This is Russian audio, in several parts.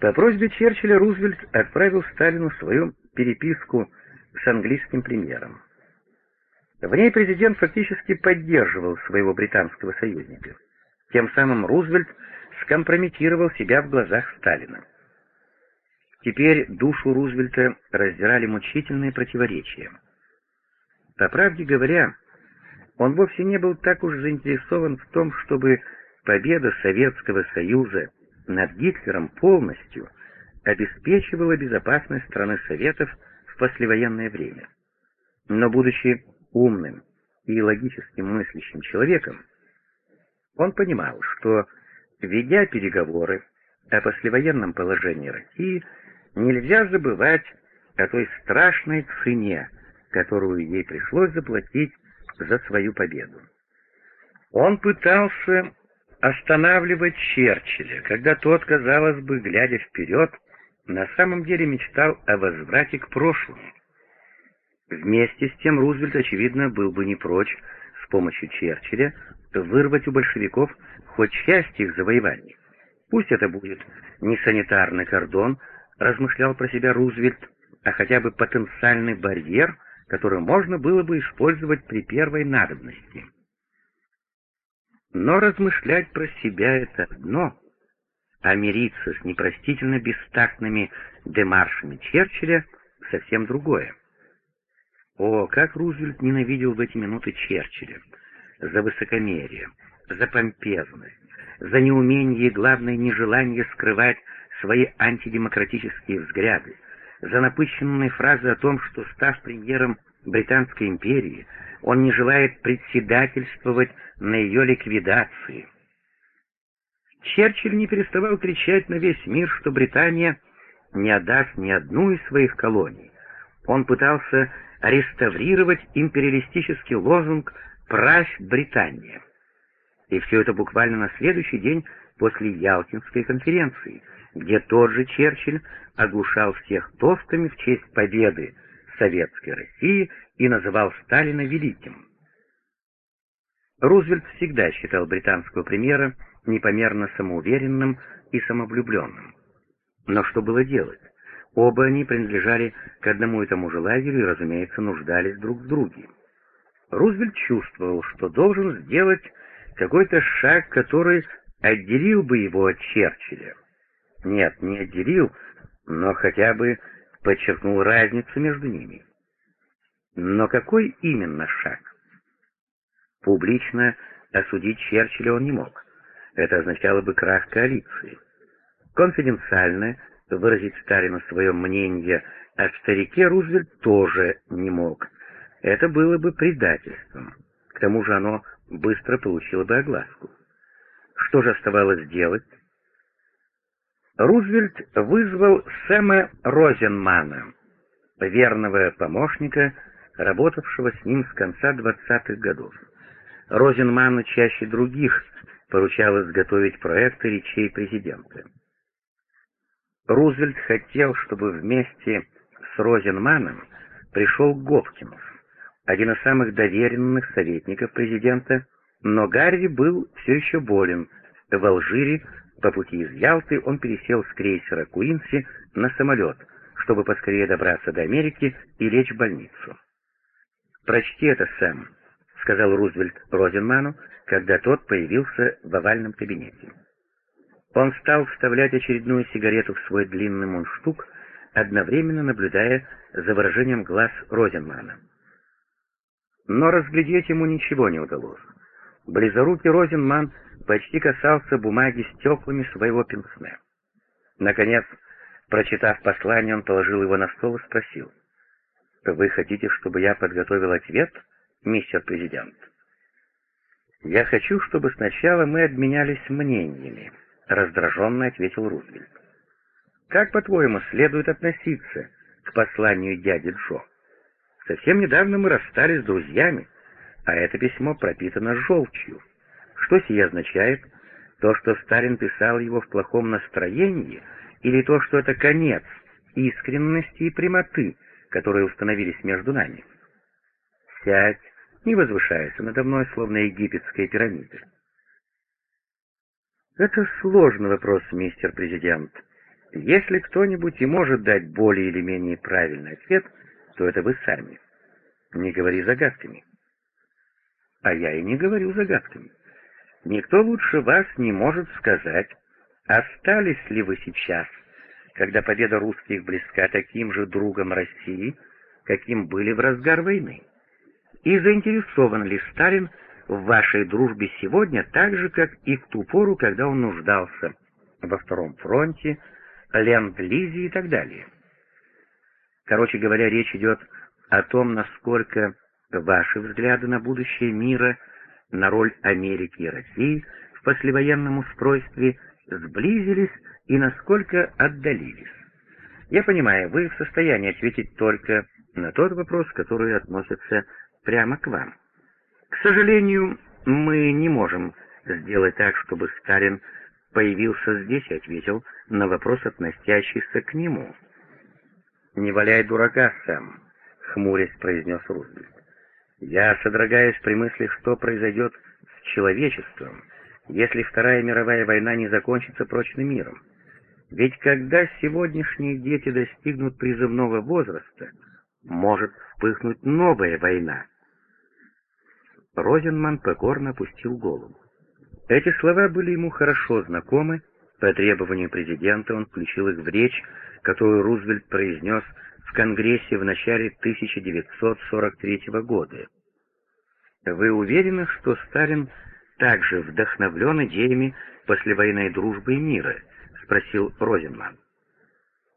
По просьбе Черчилля Рузвельт отправил Сталину свою переписку с английским премьером. В ней президент фактически поддерживал своего британского союзника. Тем самым Рузвельт скомпрометировал себя в глазах Сталина. Теперь душу Рузвельта раздирали мучительные противоречия. По правде говоря, он вовсе не был так уж заинтересован в том, чтобы победа Советского Союза над Гитлером полностью обеспечивала безопасность страны Советов в послевоенное время. Но будучи умным и логически мыслящим человеком, он понимал, что, ведя переговоры о послевоенном положении России, нельзя забывать о той страшной цене, которую ей пришлось заплатить за свою победу. Он пытался останавливать Черчилля, когда тот, казалось бы, глядя вперед, на самом деле мечтал о возврате к прошлому. Вместе с тем Рузвельт, очевидно, был бы не прочь с помощью Черчилля вырвать у большевиков хоть часть их завоеваний. Пусть это будет не санитарный кордон, размышлял про себя Рузвельт, а хотя бы потенциальный барьер, который можно было бы использовать при первой надобности. Но размышлять про себя — это одно, а мириться с непростительно бестактными демаршами Черчилля — совсем другое. О, как Рузвельт ненавидел в эти минуты Черчилля! За высокомерие, за помпезность, за неумение и, главное, нежелание скрывать свои антидемократические взгляды, за напыщенные фразы о том, что, став премьером Британской империи, он не желает председательствовать на ее ликвидации. Черчилль не переставал кричать на весь мир, что Британия не отдаст ни одну из своих колоний. Он пытался реставрировать империалистический лозунг «Правь Британия». И все это буквально на следующий день после Ялтинской конференции, где тот же Черчилль оглушал всех тостами в честь победы Советской России и называл Сталина великим. Рузвельт всегда считал британского премьера непомерно самоуверенным и самовлюбленным. Но что было делать? Оба они принадлежали к одному и тому же лагерю и, разумеется, нуждались друг в друге. Рузвельт чувствовал, что должен сделать какой-то шаг, который отделил бы его от Черчилля. Нет, не отделил, но хотя бы подчеркнул разницу между ними. Но какой именно шаг? Публично осудить Черчилля он не мог. Это означало бы крах коалиции. Конфиденциально выразить Сталину свое мнение о старике Рузвельт тоже не мог. Это было бы предательством. К тому же оно быстро получило бы огласку. Что же оставалось делать? Рузвельт вызвал Сэма Розенмана, верного помощника, работавшего с ним с конца 20-х годов. Розенману чаще других поручалось готовить проекты речей президента. Рузвельт хотел, чтобы вместе с Розенманом пришел Гопкинс, один из самых доверенных советников президента, но Гарри был все еще болен. В Алжире по пути из Ялты он пересел с крейсера Куинси на самолет, чтобы поскорее добраться до Америки и лечь в больницу. «Прочти это, Сэм», — сказал Рузвельт Розенману, когда тот появился в овальном кабинете. Он стал вставлять очередную сигарету в свой длинный мундштук, одновременно наблюдая за выражением глаз Розенмана. Но разглядеть ему ничего не удалось. Близорукий Розенман почти касался бумаги стеклами своего пенсне. Наконец, прочитав послание, он положил его на стол и спросил. «Вы хотите, чтобы я подготовил ответ, мистер президент?» «Я хочу, чтобы сначала мы обменялись мнениями», — раздраженно ответил Рузвельт. «Как, по-твоему, следует относиться к посланию дяди Джо? Совсем недавно мы расстались с друзьями, а это письмо пропитано желчью. Что сие означает? То, что Сталин писал его в плохом настроении, или то, что это конец искренности и прямоты, которые установились между нами? Сядь, не возвышайся надо мной, словно египетская пирамида. Это сложный вопрос, мистер президент. Если кто-нибудь и может дать более или менее правильный ответ, то это вы сами. Не говори загадками. А я и не говорю загадками. Никто лучше вас не может сказать, остались ли вы сейчас, когда победа русских близка таким же другом России, каким были в разгар войны. И заинтересован ли Сталин в вашей дружбе сегодня так же, как и в ту пору, когда он нуждался во Втором фронте, Ленд-Лизе и так далее. Короче говоря, речь идет о том, насколько ваши взгляды на будущее мира, на роль Америки и России в послевоенном устройстве сблизились и насколько отдалились. Я понимаю, вы в состоянии ответить только на тот вопрос, который относится прямо к вам. К сожалению, мы не можем сделать так, чтобы Сталин появился здесь и ответил на вопрос, относящийся к нему. «Не валяй дурака, Сэм», — хмурясь произнес Рузвельт. «Я содрогаюсь при мысли, что произойдет с человечеством, если Вторая мировая война не закончится прочным миром. Ведь когда сегодняшние дети достигнут призывного возраста, может вспыхнуть новая война. Розенман покорно опустил голову. Эти слова были ему хорошо знакомы, по требованию президента он включил их в речь, которую Рузвельт произнес в Конгрессе в начале 1943 года. Вы уверены, что Сталин также вдохновлен идеями послевоенной дружбы и мира? спросил Розенман.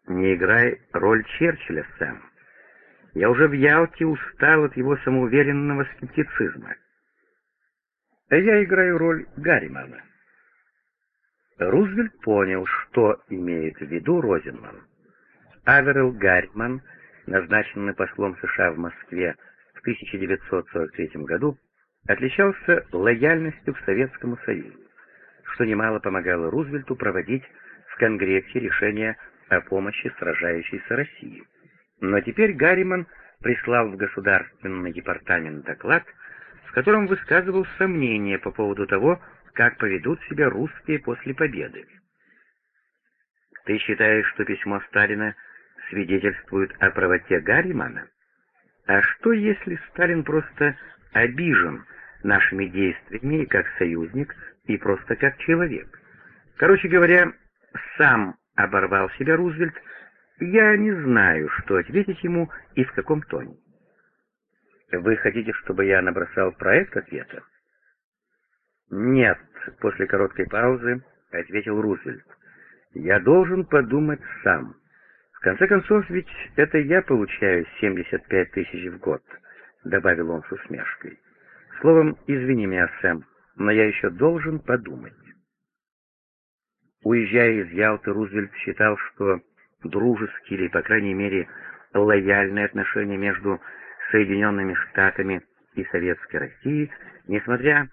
«Не играй роль Черчилля, Сэм. Я уже в Ялте устал от его самоуверенного скептицизма. А я играю роль Гарримана». Рузвельт понял, что имеет в виду Розенман. Аверел Гарриман, назначенный послом США в Москве в 1943 году, отличался лояльностью к Советскому Союзу, что немало помогало Рузвельту проводить в Конгрессе решение о помощи сражающейся России. Но теперь Гарриман прислал в Государственный департамент доклад, в котором высказывал сомнения по поводу того, как поведут себя русские после победы. Ты считаешь, что письмо Сталина свидетельствует о правоте Гарримана? А что, если Сталин просто обижен нашими действиями как союзник и просто как человек? Короче говоря, сам оборвал себя Рузвельт, я не знаю, что ответить ему и в каком тоне. Вы хотите, чтобы я набросал проект ответа? Нет, после короткой паузы ответил Рузвельт. Я должен подумать сам. Конце концов, ведь это я получаю 75 тысяч в год, добавил он с усмешкой. Словом, извини меня, Сэм, но я еще должен подумать. Уезжая из Ялты, Рузвельт считал, что дружеские или, по крайней мере, лояльные отношения между Соединенными Штатами и Советской Россией, несмотря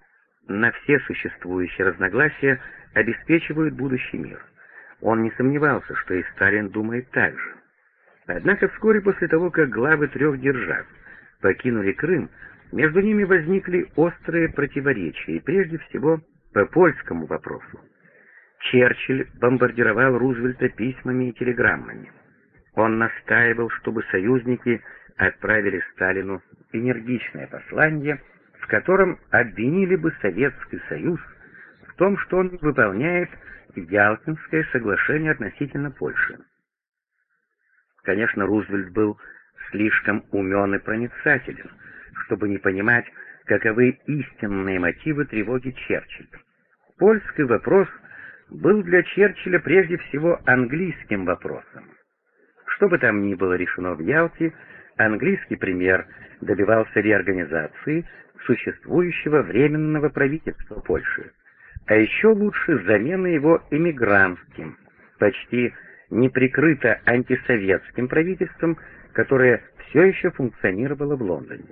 на все существующие разногласия, обеспечивают будущий мир. Он не сомневался, что и Сталин думает так же. Однако вскоре после того, как главы трех держав покинули Крым, между ними возникли острые противоречия, и прежде всего по польскому вопросу. Черчилль бомбардировал Рузвельта письмами и телеграммами. Он настаивал, чтобы союзники отправили Сталину энергичное послание, в котором обвинили бы Советский Союз том, что он выполняет Ялтинское соглашение относительно Польши. Конечно, Рузвельт был слишком умен и проницателен, чтобы не понимать, каковы истинные мотивы тревоги Черчилля. Польский вопрос — был для Черчилля прежде всего английским вопросом. Что бы там ни было решено в Ялте, английский премьер добивался реорганизации существующего временного правительства Польши, а еще лучше замены его эмигрантским, почти неприкрыто антисоветским правительством, которое все еще функционировало в Лондоне.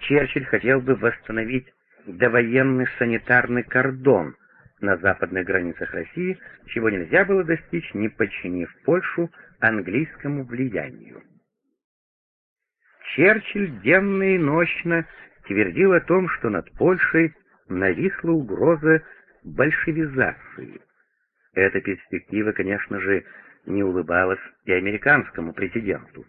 Черчилль хотел бы восстановить довоенный санитарный кордон на западных границах России, чего нельзя было достичь, не подчинив Польшу английскому влиянию. Черчилль денно и ночно твердил о том, что над Польшей нависла угроза большевизации. Эта перспектива, конечно же, не улыбалась и американскому президенту,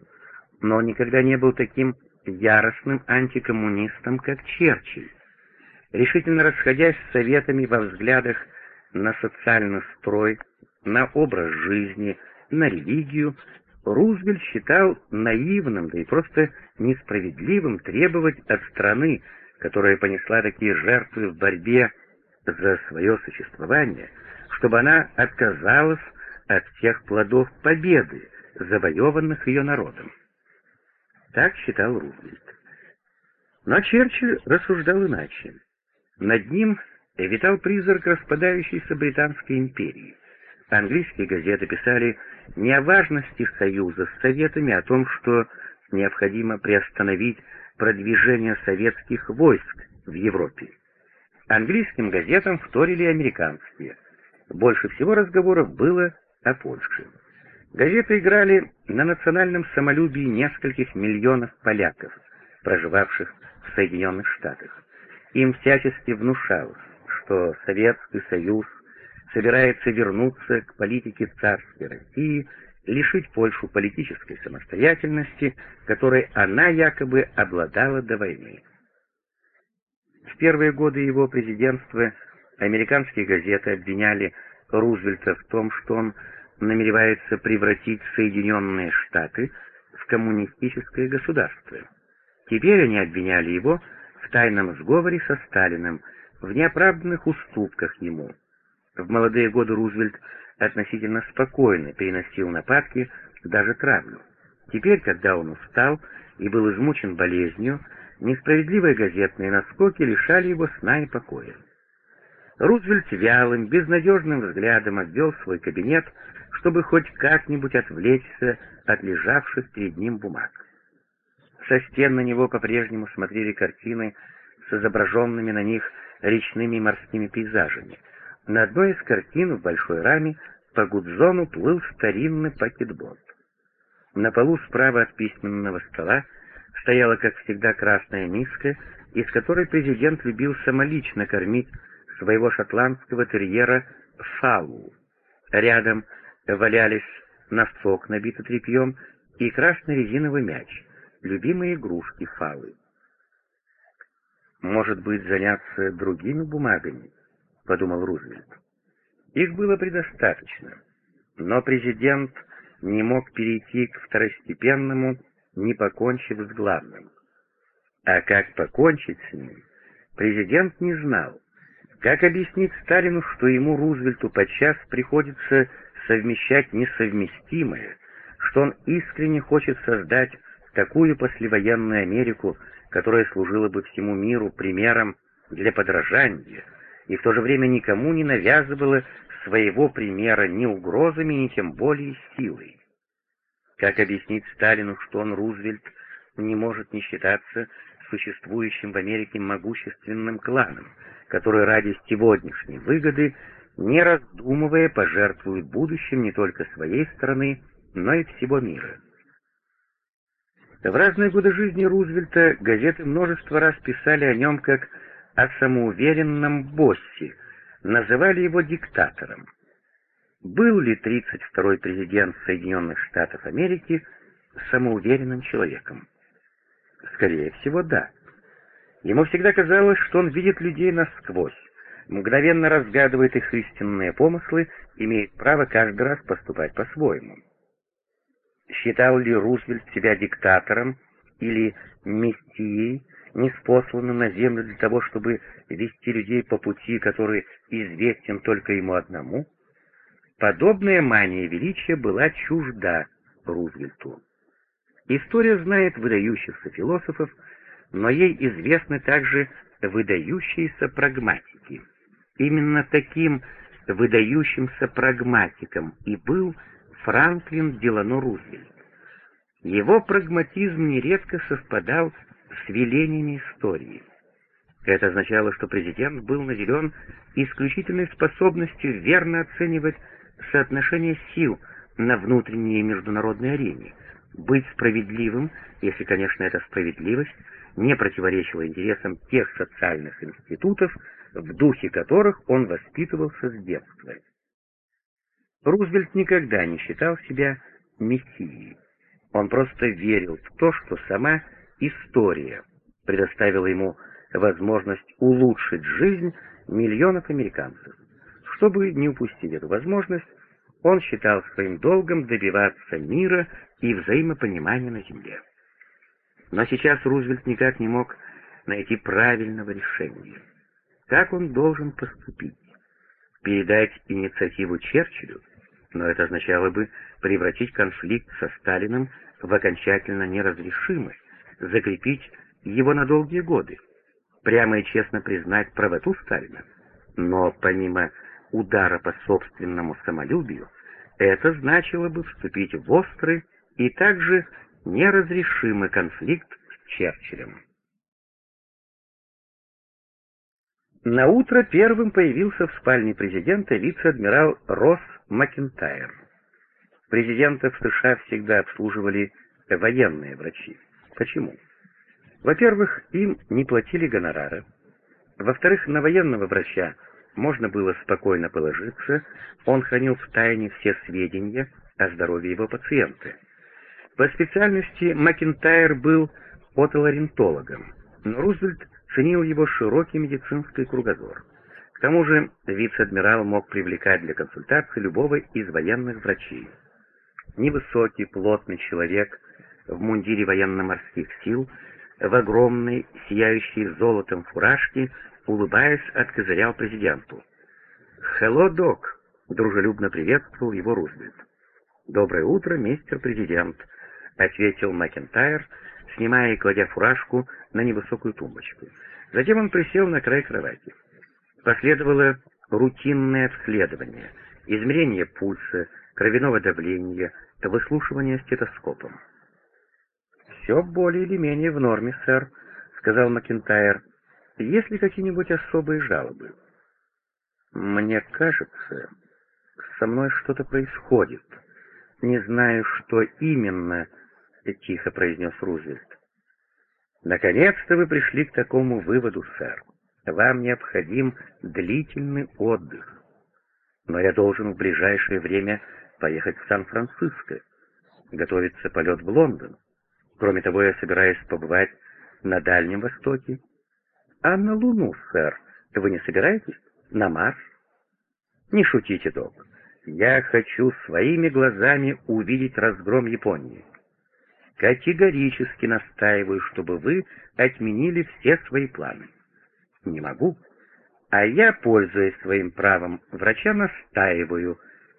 но он никогда не был таким яростным антикоммунистом, как Черчилль. Решительно расходясь с советами во взглядах на социальный строй, на образ жизни, на религию, Рузвельт считал наивным, да и просто несправедливым требовать от страны, которая понесла такие жертвы в борьбе за свое существование, чтобы она отказалась от всех плодов победы, завоеванных ее народом. Так считал Рузвельт. Но Черчилль рассуждал иначе. Над ним витал призрак распадающейся Британской империи. Английские газеты писали не о важности союза с Советами, а о том, что необходимо приостановить продвижение советских войск в Европе. Английским газетам вторили американские. Больше всего разговоров было о Польше. Газеты играли на национальном самолюбии нескольких миллионов поляков, проживавших в Соединенных Штатах. Им всячески внушалось, что Советский Союз собирается вернуться к политике царской России, лишить Польшу политической самостоятельности, которой она якобы обладала до войны. В первые годы его президентства американские газеты обвиняли Рузвельта в том, что он намеревается превратить Соединенные Штаты в коммунистическое государство. Теперь они обвиняли его в тайном сговоре со Сталиным, в неоправданных уступках ему. В молодые годы Рузвельт относительно спокойно переносил нападки, даже травлю. Теперь, когда он устал и был измучен болезнью, несправедливые газетные наскоки лишали его сна и покоя. Рузвельт вялым, безнадежным взглядом обвел свой кабинет, чтобы хоть как-нибудь отвлечься от лежавших перед ним бумаг. Со стен на него по-прежнему смотрели картины с изображенными на них речными и морскими пейзажами. На одной из картин в большой раме по Гудзону плыл старинный пакетбот. На полу справа от письменного стола стояла, как всегда, красная миска, из которой президент любил самолично кормить своего шотландского терьера Фалу. Рядом валялись носок, набитый тряпьем, и красный резиновый мяч, любимые игрушки Фалы. «Может быть, заняться другими бумагами?» — подумал Рузвельт. Их было предостаточно, но президент не мог перейти к второстепенному, не покончив с главным. А как покончить с ним, президент не знал. Как объяснить Сталину, что ему, Рузвельту, подчас приходится совмещать несовместимое, что он искренне хочет создать такую послевоенную Америку, которая служила бы всему миру примером для подражания, и в то же время никому не навязывала своего примера ни угрозами, ни тем более силой. Как объяснить Сталину, что он, Рузвельт, не может не считаться существующим в Америке могущественным кланом, который ради сегодняшней выгоды, не раздумывая, пожертвует будущим не только своей страны, но и всего мира. В разные годы жизни Рузвельта газеты множество раз писали о нем как о самоуверенном боссе, называли его диктатором. Был ли 32-й президент Соединенных Штатов Америки самоуверенным человеком? Скорее всего, да. Ему всегда казалось, что он видит людей насквозь, мгновенно разгадывает их истинные помыслы, имеет право каждый раз поступать по-своему. Считал ли Рузвельт себя диктатором или мессией, неспосланным на землю для того, чтобы вести людей по пути, который известен только ему одному? Подобная мания величия была чужда Рузвельту. История знает выдающихся философов, но ей известны также выдающиеся прагматики. Именно таким выдающимся прагматиком и был Франклин Делано Рузвельт. Его прагматизм нередко совпадал с велениями истории. Это означало, что президент был наделен исключительной способностью верно оценивать соотношение сил на внутренней и международной арене, быть справедливым, если, конечно, эта справедливость не противоречила интересам тех социальных институтов, в духе которых он воспитывался с детства. Рузвельт никогда не считал себя мессией. Он просто верил в то, что сама история предоставила ему возможность улучшить жизнь миллионов американцев. Чтобы не упустить эту возможность, он считал своим долгом добиваться мира и взаимопонимания на Земле. Но сейчас Рузвельт никак не мог найти правильного решения. Как он должен поступить? Передать инициативу Черчиллю? Но это означало бы превратить конфликт со Сталиным в окончательно неразрешимый, закрепить его на долгие годы, прямо и честно признать правоту Сталина. Но помимо удара по собственному самолюбию, это значило бы вступить в острый и также неразрешимый конфликт с Черчиллем. На утро первым появился в спальне президента вице-адмирал Росс Макентайр. Президентов США всегда обслуживали военные врачи. Почему? Во-первых, им не платили гонорара. Во-вторых, на военного врача можно было спокойно положиться, он хранил в тайне все сведения о здоровье его пациента. По специальности Макентайр был отоларинтологом, но Рузвельт ценил его широкий медицинский кругозор. К тому же вице-адмирал мог привлекать для консультации любого из военных врачей. Невысокий, плотный человек в мундире военно-морских сил, в огромной, сияющей золотом фуражке, улыбаясь, откозырял президенту. «Хелло, док!» — дружелюбно приветствовал его Рузвельт. «Доброе утро, мистер президент», — ответил Макентайр, снимая и кладя фуражку на невысокую тумбочку. Затем он присел на край кровати. Последовало рутинное обследование, измерение пульса, кровяного давления, выслушивание стетоскопом. «Все более или менее в норме, сэр», — сказал Макентайр. «Есть ли какие-нибудь особые жалобы?» «Мне кажется, со мной что-то происходит. Не знаю, что именно», — тихо произнес Рузвельт. «Наконец-то вы пришли к такому выводу, сэр. Вам необходим длительный отдых. Но я должен в ближайшее время поехать в Сан-Франциско. Готовится полет в Лондон. Кроме того, я собираюсь побывать на Дальнем Востоке. А на Луну, сэр, вы не собираетесь? На Марс? Не шутите, док. Я хочу своими глазами увидеть разгром Японии. Категорически настаиваю, чтобы вы отменили все свои планы. Не могу. А я, пользуясь своим правом врача, настаиваю,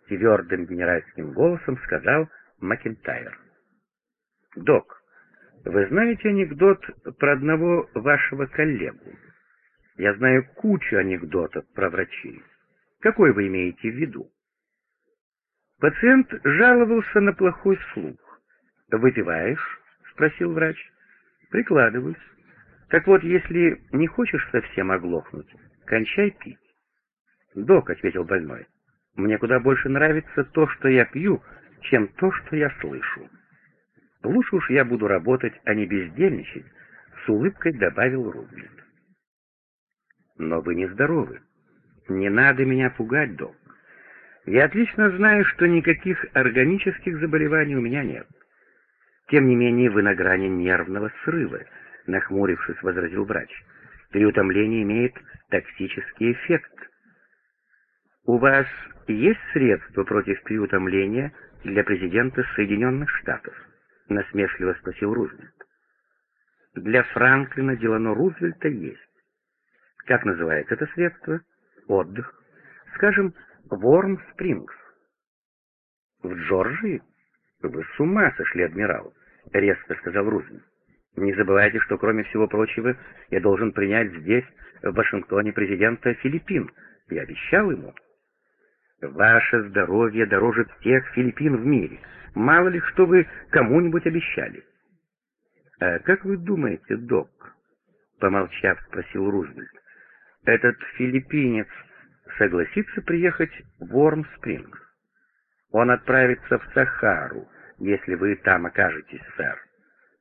твердым генеральским голосом сказал Макентайр. Док, вы знаете анекдот про одного вашего коллегу? Я знаю кучу анекдотов про врачей. Какой вы имеете в виду? Пациент жаловался на плохой слух. «Выпиваешь?» — спросил врач. «Прикладываюсь. Так вот, если не хочешь совсем оглохнуть, кончай пить». «Док», — ответил больной, — «мне куда больше нравится то, что я пью, чем то, что я слышу. Лучше уж я буду работать, а не бездельничать», — с улыбкой добавил Рузвельт. «Но вы нездоровы. Не надо меня пугать, док. Я отлично знаю, что никаких органических заболеваний у меня нет. Тем не менее, вы на грани нервного срыва, нахмурившись, возразил врач. Переутомление имеет токсический эффект. У вас есть средства против переутомления для президента Соединенных Штатов? Насмешливо спросил Рузвельт. Для Франклина Делано Рузвельта есть. Как называется это средство? Отдых. Скажем, Ворм Спрингс. В Джорджии? «Вы с ума сошли, адмирал», — резко сказал Рузвельт. «Не забывайте, что, кроме всего прочего, я должен принять здесь, в Вашингтоне, президента Филиппин. Я обещал ему». «Ваше здоровье дороже всех Филиппин в мире. Мало ли, что вы кому-нибудь обещали». «А как вы думаете, док?» — помолчав, спросил Рузвельт. «Этот филиппинец согласится приехать в Уорм-Спрингс?» Он отправится в Сахару, если вы там окажетесь, сэр.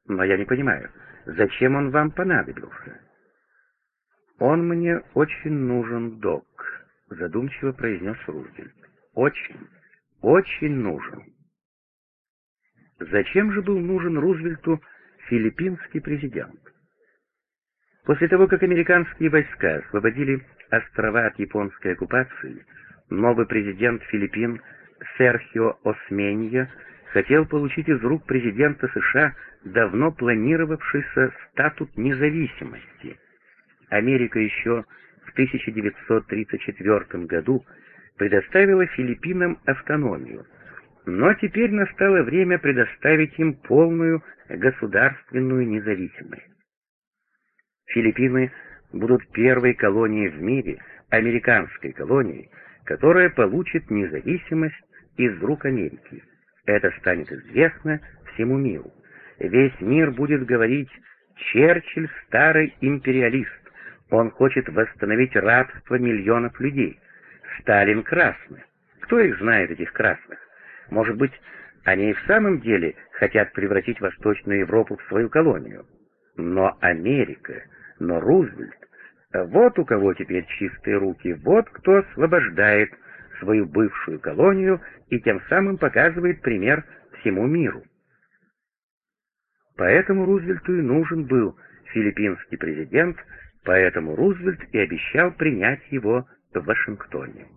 Но я не понимаю, зачем он вам понадобился? Он мне очень нужен, док, задумчиво произнес Рузвельт. Очень. очень нужен. Зачем же был нужен Рузвельту филиппинский президент? После того, как американские войска освободили острова от японской оккупации, новый президент Филиппин Серхио Осменья хотел получить из рук президента США давно планировавшийся статут независимости. Америка еще 1934 году предоставила Филиппинам автономию, но теперь настало время предоставить им полную государственную независимость. Филиппины будут первой колонией в мире, американской колонией, которая получит независимость из рук Америки. Это станет известно всему миру. Весь мир будет говорить «Черчилль — старый империалист, он хочет восстановить рабство миллионов людей. Сталин красный. Кто их знает, этих красных? Может быть, они и в самом деле хотят превратить Восточную Европу в свою колонию. Но Америка, но Рузвельт, вот у кого теперь чистые руки, вот кто освобождает свою бывшую колонию и тем самым показывает пример всему миру. Поэтому Рузвельту и нужен был филиппинский президент, поэтому Рузвельт и обещал принять его в Вашингтоне.